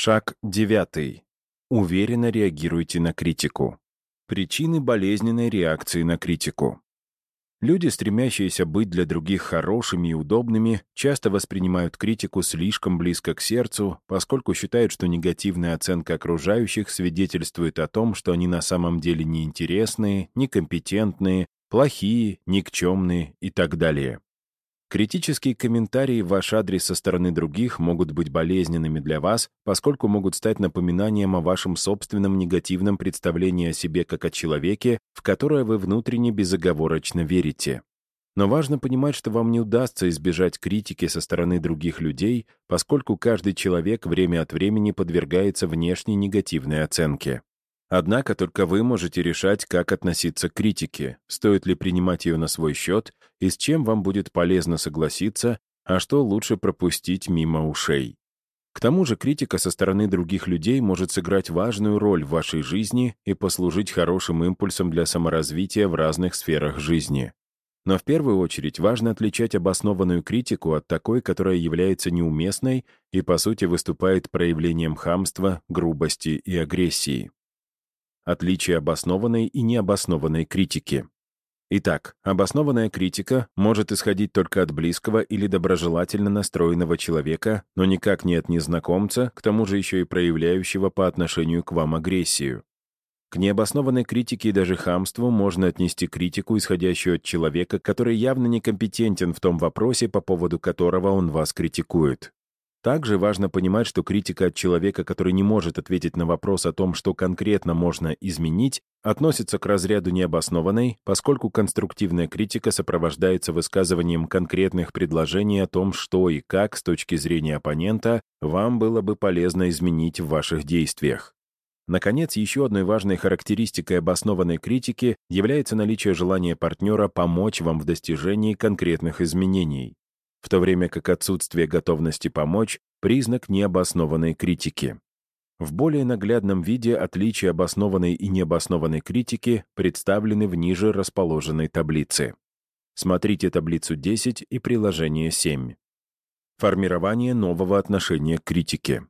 Шаг девятый. Уверенно реагируйте на критику. Причины болезненной реакции на критику. Люди, стремящиеся быть для других хорошими и удобными, часто воспринимают критику слишком близко к сердцу, поскольку считают, что негативная оценка окружающих свидетельствует о том, что они на самом деле неинтересные, некомпетентные, плохие, никчемные и так далее. Критические комментарии в ваш адрес со стороны других могут быть болезненными для вас, поскольку могут стать напоминанием о вашем собственном негативном представлении о себе как о человеке, в которое вы внутренне безоговорочно верите. Но важно понимать, что вам не удастся избежать критики со стороны других людей, поскольку каждый человек время от времени подвергается внешней негативной оценке. Однако только вы можете решать, как относиться к критике, стоит ли принимать ее на свой счет и с чем вам будет полезно согласиться, а что лучше пропустить мимо ушей. К тому же критика со стороны других людей может сыграть важную роль в вашей жизни и послужить хорошим импульсом для саморазвития в разных сферах жизни. Но в первую очередь важно отличать обоснованную критику от такой, которая является неуместной и, по сути, выступает проявлением хамства, грубости и агрессии. Отличие обоснованной и необоснованной критики. Итак, обоснованная критика может исходить только от близкого или доброжелательно настроенного человека, но никак не от незнакомца, к тому же еще и проявляющего по отношению к вам агрессию. К необоснованной критике и даже хамству можно отнести критику, исходящую от человека, который явно некомпетентен в том вопросе, по поводу которого он вас критикует. Также важно понимать, что критика от человека, который не может ответить на вопрос о том, что конкретно можно изменить, относится к разряду необоснованной, поскольку конструктивная критика сопровождается высказыванием конкретных предложений о том, что и как, с точки зрения оппонента, вам было бы полезно изменить в ваших действиях. Наконец, еще одной важной характеристикой обоснованной критики является наличие желания партнера помочь вам в достижении конкретных изменений в то время как отсутствие готовности помочь — признак необоснованной критики. В более наглядном виде отличия обоснованной и необоснованной критики представлены в ниже расположенной таблице. Смотрите таблицу 10 и приложение 7. Формирование нового отношения к критике.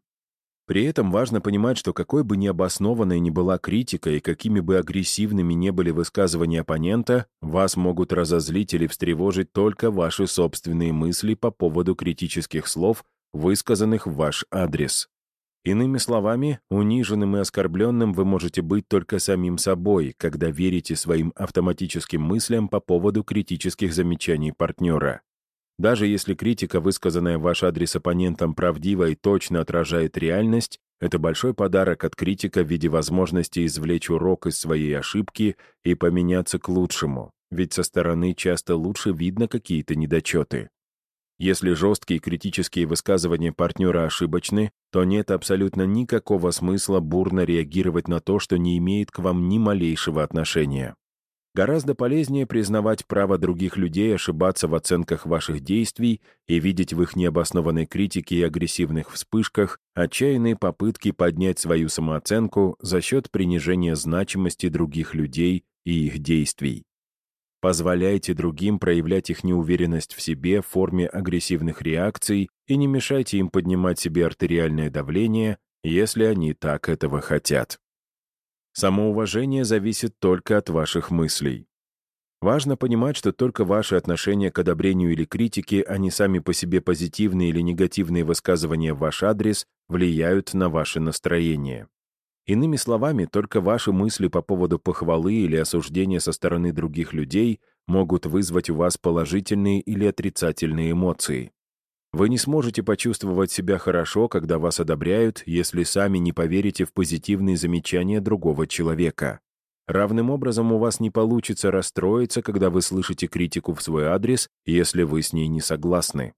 При этом важно понимать, что какой бы необоснованной ни была критика и какими бы агрессивными не были высказывания оппонента, вас могут разозлить или встревожить только ваши собственные мысли по поводу критических слов, высказанных в ваш адрес. Иными словами, униженным и оскорбленным вы можете быть только самим собой, когда верите своим автоматическим мыслям по поводу критических замечаний партнера. Даже если критика, высказанная в ваш адрес оппонентом, правдива и точно отражает реальность, это большой подарок от критика в виде возможности извлечь урок из своей ошибки и поменяться к лучшему, ведь со стороны часто лучше видно какие-то недочеты. Если жесткие критические высказывания партнера ошибочны, то нет абсолютно никакого смысла бурно реагировать на то, что не имеет к вам ни малейшего отношения. Гораздо полезнее признавать право других людей ошибаться в оценках ваших действий и видеть в их необоснованной критике и агрессивных вспышках отчаянные попытки поднять свою самооценку за счет принижения значимости других людей и их действий. Позволяйте другим проявлять их неуверенность в себе в форме агрессивных реакций и не мешайте им поднимать себе артериальное давление, если они так этого хотят. Самоуважение зависит только от ваших мыслей. Важно понимать, что только ваши отношения к одобрению или критике, а не сами по себе позитивные или негативные высказывания в ваш адрес, влияют на ваше настроение. Иными словами, только ваши мысли по поводу похвалы или осуждения со стороны других людей могут вызвать у вас положительные или отрицательные эмоции. Вы не сможете почувствовать себя хорошо, когда вас одобряют, если сами не поверите в позитивные замечания другого человека. Равным образом у вас не получится расстроиться, когда вы слышите критику в свой адрес, если вы с ней не согласны.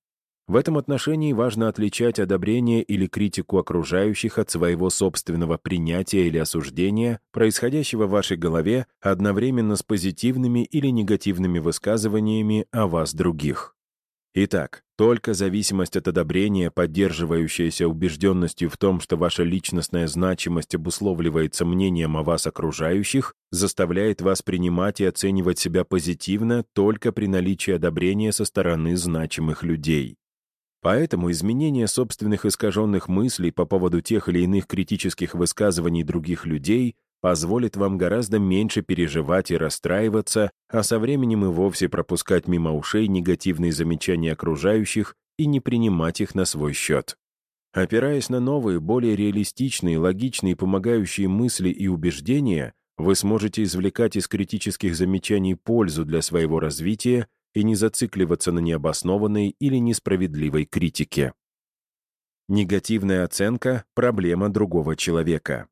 В этом отношении важно отличать одобрение или критику окружающих от своего собственного принятия или осуждения, происходящего в вашей голове одновременно с позитивными или негативными высказываниями о вас других. Итак, только зависимость от одобрения, поддерживающаяся убежденностью в том, что ваша личностная значимость обусловливается мнением о вас окружающих, заставляет вас принимать и оценивать себя позитивно только при наличии одобрения со стороны значимых людей. Поэтому изменение собственных искаженных мыслей по поводу тех или иных критических высказываний других людей позволит вам гораздо меньше переживать и расстраиваться, а со временем и вовсе пропускать мимо ушей негативные замечания окружающих и не принимать их на свой счет. Опираясь на новые, более реалистичные, логичные, помогающие мысли и убеждения, вы сможете извлекать из критических замечаний пользу для своего развития и не зацикливаться на необоснованной или несправедливой критике. Негативная оценка — проблема другого человека.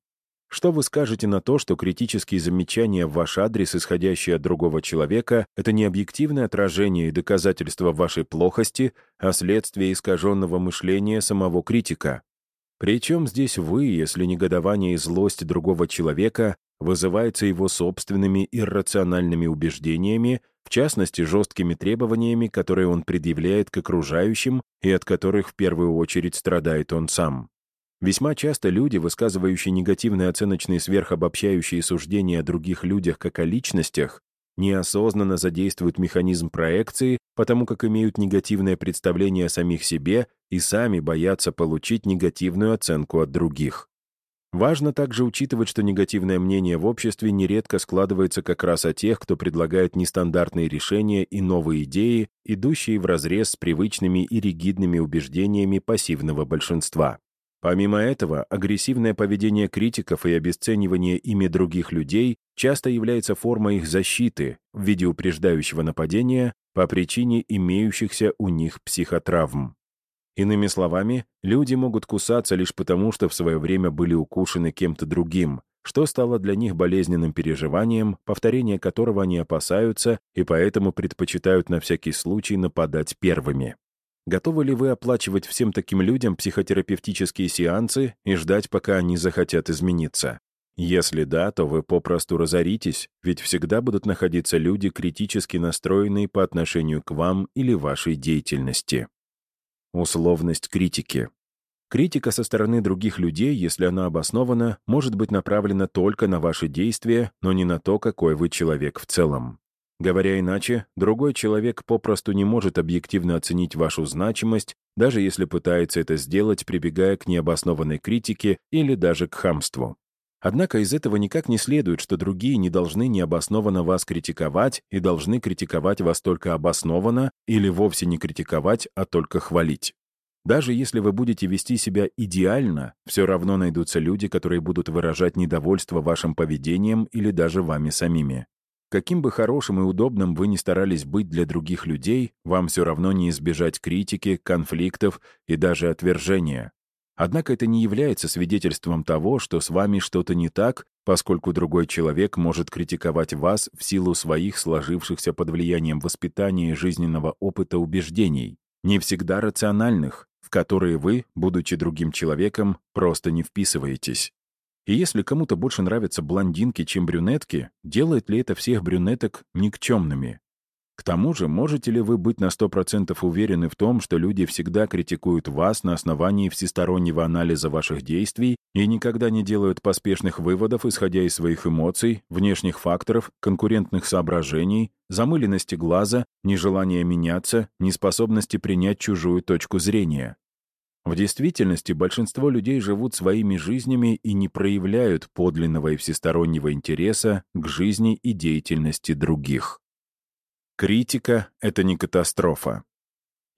Что вы скажете на то, что критические замечания в ваш адрес, исходящие от другого человека, это не объективное отражение и доказательство вашей плохости, а следствие искаженного мышления самого критика? Причем здесь вы, если негодование и злость другого человека вызывается его собственными иррациональными убеждениями, в частности, жесткими требованиями, которые он предъявляет к окружающим и от которых в первую очередь страдает он сам. Весьма часто люди, высказывающие негативные оценочные сверхобобщающие суждения о других людях как о личностях, неосознанно задействуют механизм проекции, потому как имеют негативное представление о самих себе и сами боятся получить негативную оценку от других. Важно также учитывать, что негативное мнение в обществе нередко складывается как раз о тех, кто предлагает нестандартные решения и новые идеи, идущие вразрез с привычными и ригидными убеждениями пассивного большинства. Помимо этого, агрессивное поведение критиков и обесценивание ими других людей часто является формой их защиты в виде упреждающего нападения по причине имеющихся у них психотравм. Иными словами, люди могут кусаться лишь потому, что в свое время были укушены кем-то другим, что стало для них болезненным переживанием, повторение которого они опасаются и поэтому предпочитают на всякий случай нападать первыми. Готовы ли вы оплачивать всем таким людям психотерапевтические сеансы и ждать, пока они захотят измениться? Если да, то вы попросту разоритесь, ведь всегда будут находиться люди, критически настроенные по отношению к вам или вашей деятельности. Условность критики. Критика со стороны других людей, если она обоснована, может быть направлена только на ваши действия, но не на то, какой вы человек в целом. Говоря иначе, другой человек попросту не может объективно оценить вашу значимость, даже если пытается это сделать, прибегая к необоснованной критике или даже к хамству. Однако из этого никак не следует, что другие не должны необоснованно вас критиковать и должны критиковать вас только обоснованно или вовсе не критиковать, а только хвалить. Даже если вы будете вести себя идеально, все равно найдутся люди, которые будут выражать недовольство вашим поведением или даже вами самими. Каким бы хорошим и удобным вы ни старались быть для других людей, вам все равно не избежать критики, конфликтов и даже отвержения. Однако это не является свидетельством того, что с вами что-то не так, поскольку другой человек может критиковать вас в силу своих сложившихся под влиянием воспитания и жизненного опыта убеждений, не всегда рациональных, в которые вы, будучи другим человеком, просто не вписываетесь. И если кому-то больше нравятся блондинки, чем брюнетки, делает ли это всех брюнеток никчемными? К тому же, можете ли вы быть на 100% уверены в том, что люди всегда критикуют вас на основании всестороннего анализа ваших действий и никогда не делают поспешных выводов, исходя из своих эмоций, внешних факторов, конкурентных соображений, замыленности глаза, нежелания меняться, неспособности принять чужую точку зрения? В действительности большинство людей живут своими жизнями и не проявляют подлинного и всестороннего интереса к жизни и деятельности других. Критика — это не катастрофа.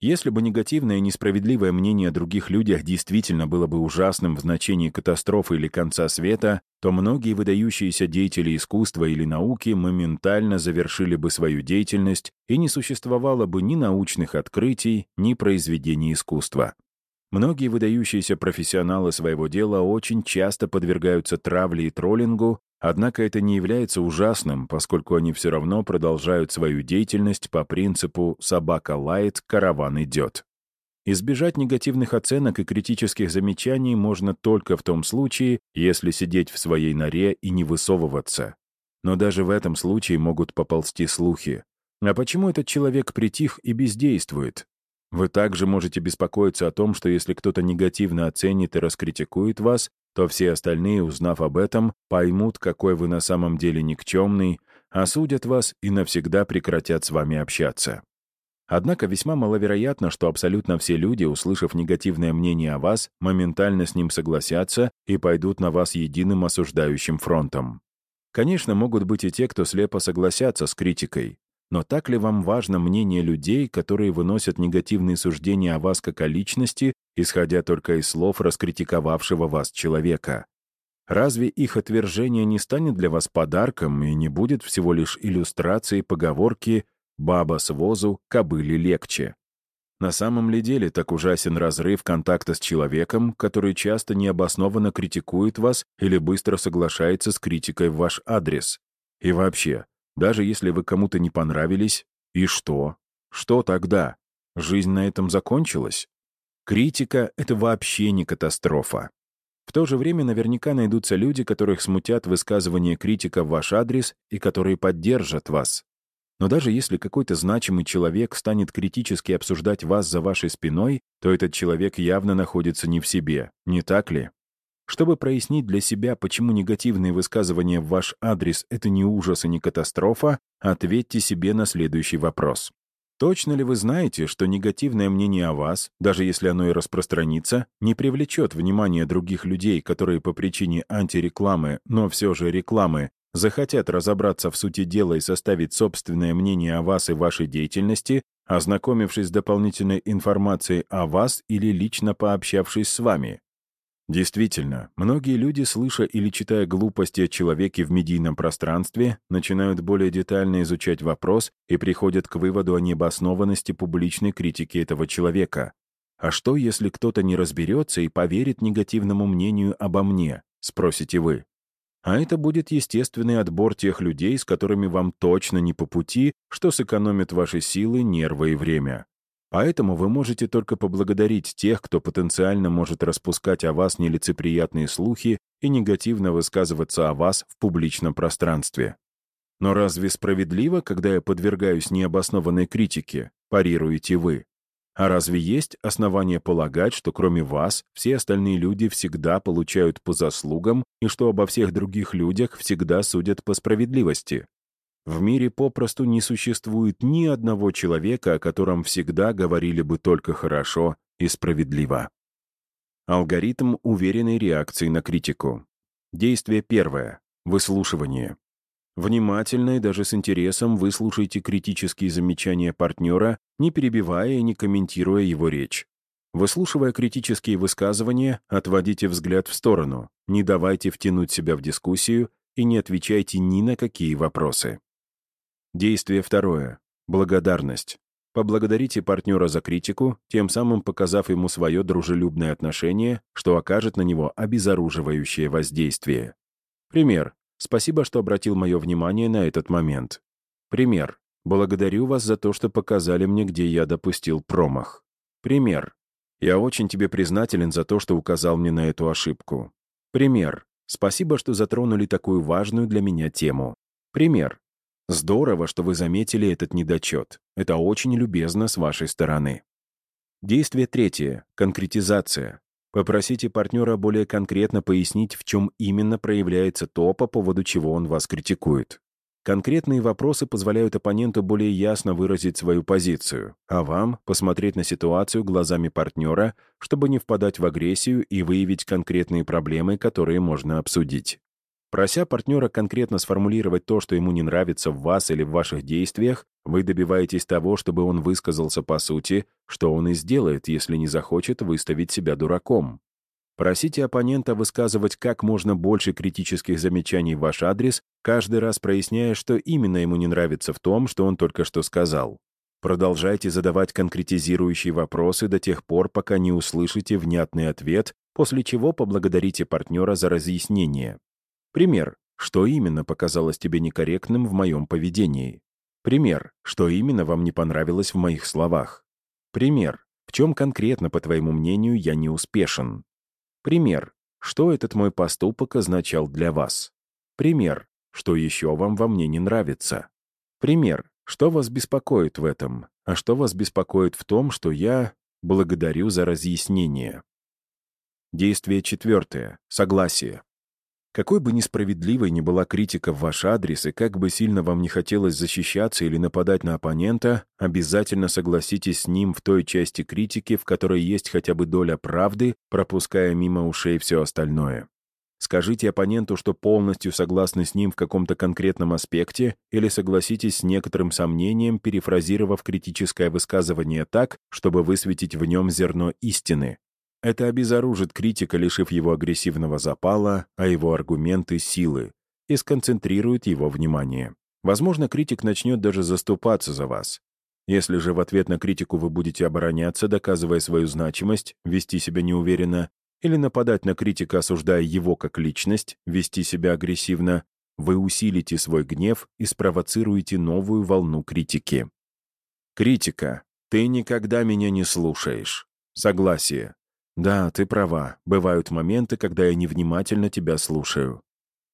Если бы негативное и несправедливое мнение о других людях действительно было бы ужасным в значении катастрофы или конца света, то многие выдающиеся деятели искусства или науки моментально завершили бы свою деятельность и не существовало бы ни научных открытий, ни произведений искусства. Многие выдающиеся профессионалы своего дела очень часто подвергаются травле и троллингу, однако это не является ужасным, поскольку они все равно продолжают свою деятельность по принципу «собака лает, караван идет». Избежать негативных оценок и критических замечаний можно только в том случае, если сидеть в своей норе и не высовываться. Но даже в этом случае могут поползти слухи. А почему этот человек притих и бездействует? Вы также можете беспокоиться о том, что если кто-то негативно оценит и раскритикует вас, то все остальные, узнав об этом, поймут, какой вы на самом деле никчемный, осудят вас и навсегда прекратят с вами общаться. Однако весьма маловероятно, что абсолютно все люди, услышав негативное мнение о вас, моментально с ним согласятся и пойдут на вас единым осуждающим фронтом. Конечно, могут быть и те, кто слепо согласятся с критикой. Но так ли вам важно мнение людей, которые выносят негативные суждения о вас как о личности, исходя только из слов раскритиковавшего вас человека? Разве их отвержение не станет для вас подарком и не будет всего лишь иллюстрацией поговорки Баба с возу, кобыле легче. На самом ли деле так ужасен разрыв контакта с человеком, который часто необоснованно критикует вас или быстро соглашается с критикой в ваш адрес? И вообще, даже если вы кому-то не понравились, и что? Что тогда? Жизнь на этом закончилась? Критика — это вообще не катастрофа. В то же время наверняка найдутся люди, которых смутят высказывания критика в ваш адрес и которые поддержат вас. Но даже если какой-то значимый человек станет критически обсуждать вас за вашей спиной, то этот человек явно находится не в себе, не так ли? Чтобы прояснить для себя, почему негативные высказывания в ваш адрес — это не ужас и не катастрофа, ответьте себе на следующий вопрос. Точно ли вы знаете, что негативное мнение о вас, даже если оно и распространится, не привлечет внимание других людей, которые по причине антирекламы, но все же рекламы, захотят разобраться в сути дела и составить собственное мнение о вас и вашей деятельности, ознакомившись с дополнительной информацией о вас или лично пообщавшись с вами. Действительно, многие люди, слыша или читая глупости о человеке в медийном пространстве, начинают более детально изучать вопрос и приходят к выводу о необоснованности публичной критики этого человека. А что, если кто-то не разберется и поверит негативному мнению обо мне, спросите вы? А это будет естественный отбор тех людей, с которыми вам точно не по пути, что сэкономит ваши силы, нервы и время. Поэтому вы можете только поблагодарить тех, кто потенциально может распускать о вас нелицеприятные слухи и негативно высказываться о вас в публичном пространстве. Но разве справедливо, когда я подвергаюсь необоснованной критике, парируете вы? А разве есть основания полагать, что кроме вас все остальные люди всегда получают по заслугам и что обо всех других людях всегда судят по справедливости? В мире попросту не существует ни одного человека, о котором всегда говорили бы только хорошо и справедливо. Алгоритм уверенной реакции на критику. Действие первое. Выслушивание. Внимательно и даже с интересом выслушайте критические замечания партнера, не перебивая и не комментируя его речь. Выслушивая критические высказывания, отводите взгляд в сторону, не давайте втянуть себя в дискуссию и не отвечайте ни на какие вопросы. Действие второе. Благодарность. Поблагодарите партнера за критику, тем самым показав ему свое дружелюбное отношение, что окажет на него обезоруживающее воздействие. Пример. Спасибо, что обратил мое внимание на этот момент. Пример. Благодарю вас за то, что показали мне, где я допустил промах. Пример. Я очень тебе признателен за то, что указал мне на эту ошибку. Пример. Спасибо, что затронули такую важную для меня тему. Пример. Здорово, что вы заметили этот недочет. Это очень любезно с вашей стороны. Действие третье. Конкретизация. Попросите партнера более конкретно пояснить, в чем именно проявляется то, по поводу чего он вас критикует. Конкретные вопросы позволяют оппоненту более ясно выразить свою позицию, а вам — посмотреть на ситуацию глазами партнера, чтобы не впадать в агрессию и выявить конкретные проблемы, которые можно обсудить. Прося партнера конкретно сформулировать то, что ему не нравится в вас или в ваших действиях, вы добиваетесь того, чтобы он высказался по сути, что он и сделает, если не захочет выставить себя дураком. Просите оппонента высказывать как можно больше критических замечаний в ваш адрес, каждый раз проясняя, что именно ему не нравится в том, что он только что сказал. Продолжайте задавать конкретизирующие вопросы до тех пор, пока не услышите внятный ответ, после чего поблагодарите партнера за разъяснение. Пример. Что именно показалось тебе некорректным в моем поведении? Пример. Что именно вам не понравилось в моих словах? Пример. В чем конкретно, по твоему мнению, я не успешен? Пример. Что этот мой поступок означал для вас? Пример. Что еще вам во мне не нравится? Пример. Что вас беспокоит в этом? А что вас беспокоит в том, что я благодарю за разъяснение? Действие четвертое. Согласие. Какой бы несправедливой ни была критика в ваш адрес, и как бы сильно вам не хотелось защищаться или нападать на оппонента, обязательно согласитесь с ним в той части критики, в которой есть хотя бы доля правды, пропуская мимо ушей все остальное. Скажите оппоненту, что полностью согласны с ним в каком-то конкретном аспекте, или согласитесь с некоторым сомнением, перефразировав критическое высказывание так, чтобы высветить в нем зерно истины, это обезоружит критика, лишив его агрессивного запала, а его аргументы — силы, и сконцентрирует его внимание. Возможно, критик начнет даже заступаться за вас. Если же в ответ на критику вы будете обороняться, доказывая свою значимость, вести себя неуверенно, или нападать на критика, осуждая его как личность, вести себя агрессивно, вы усилите свой гнев и спровоцируете новую волну критики. Критика. Ты никогда меня не слушаешь. Согласие. Да, ты права. Бывают моменты, когда я невнимательно тебя слушаю.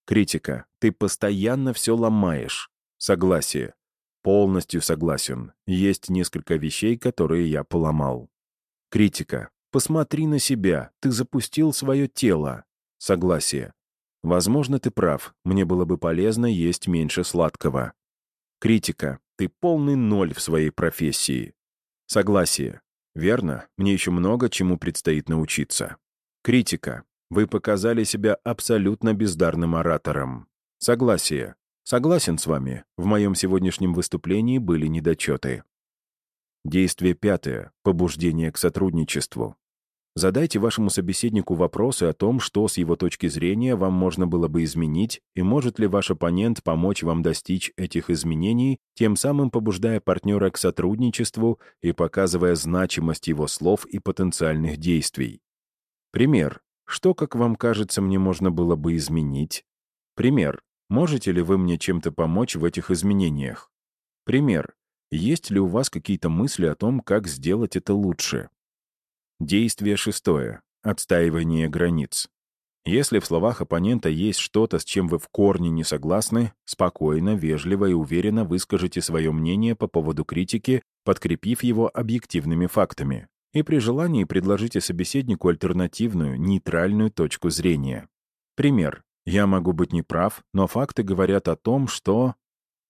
Критика. Ты постоянно все ломаешь. Согласие. Полностью согласен. Есть несколько вещей, которые я поломал. Критика. Посмотри на себя. Ты запустил свое тело. Согласие. Возможно, ты прав. Мне было бы полезно есть меньше сладкого. Критика. Ты полный ноль в своей профессии. Согласие. Верно, мне еще много чему предстоит научиться. Критика. Вы показали себя абсолютно бездарным оратором. Согласие. Согласен с вами. В моем сегодняшнем выступлении были недочеты. Действие пятое. Побуждение к сотрудничеству. Задайте вашему собеседнику вопросы о том, что с его точки зрения вам можно было бы изменить, и может ли ваш оппонент помочь вам достичь этих изменений, тем самым побуждая партнера к сотрудничеству и показывая значимость его слов и потенциальных действий. Пример. Что, как вам кажется, мне можно было бы изменить? Пример. Можете ли вы мне чем-то помочь в этих изменениях? Пример. Есть ли у вас какие-то мысли о том, как сделать это лучше? Действие шестое. Отстаивание границ. Если в словах оппонента есть что-то, с чем вы в корне не согласны, спокойно, вежливо и уверенно выскажите свое мнение по поводу критики, подкрепив его объективными фактами. И при желании предложите собеседнику альтернативную, нейтральную точку зрения. Пример. Я могу быть неправ, но факты говорят о том, что...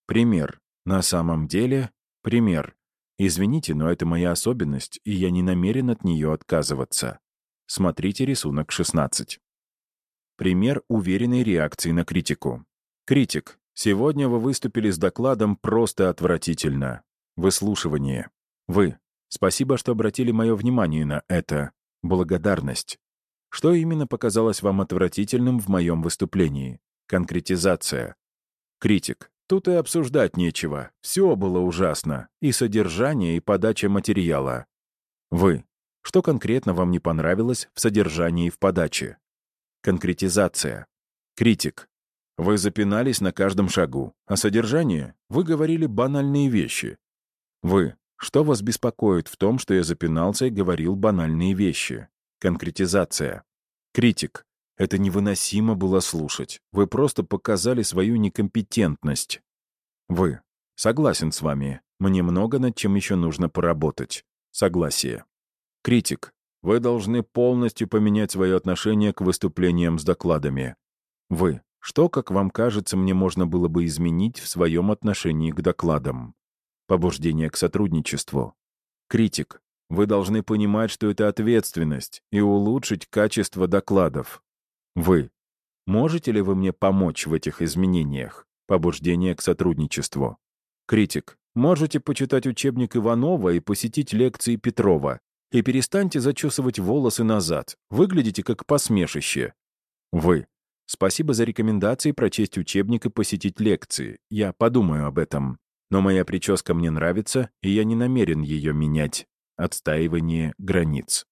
Пример. На самом деле... Пример. Извините, но это моя особенность, и я не намерен от нее отказываться. Смотрите рисунок 16. Пример уверенной реакции на критику. Критик. Сегодня вы выступили с докладом просто отвратительно. Выслушивание. Вы. Спасибо, что обратили мое внимание на это. Благодарность. Что именно показалось вам отвратительным в моем выступлении? Конкретизация. Критик. Тут и обсуждать нечего. Все было ужасно. И содержание, и подача материала. Вы. Что конкретно вам не понравилось в содержании и в подаче? Конкретизация. Критик. Вы запинались на каждом шагу. А содержание? Вы говорили банальные вещи. Вы. Что вас беспокоит в том, что я запинался и говорил банальные вещи? Конкретизация. Критик. Это невыносимо было слушать. Вы просто показали свою некомпетентность. Вы. Согласен с вами. Мне много над чем еще нужно поработать. Согласие. Критик. Вы должны полностью поменять свое отношение к выступлениям с докладами. Вы. Что, как вам кажется, мне можно было бы изменить в своем отношении к докладам? Побуждение к сотрудничеству. Критик. Вы должны понимать, что это ответственность, и улучшить качество докладов. Вы. Можете ли вы мне помочь в этих изменениях? Побуждение к сотрудничеству. Критик. Можете почитать учебник Иванова и посетить лекции Петрова. И перестаньте зачесывать волосы назад. Выглядите как посмешище. Вы. Спасибо за рекомендации прочесть учебник и посетить лекции. Я подумаю об этом. Но моя прическа мне нравится, и я не намерен ее менять. Отстаивание границ.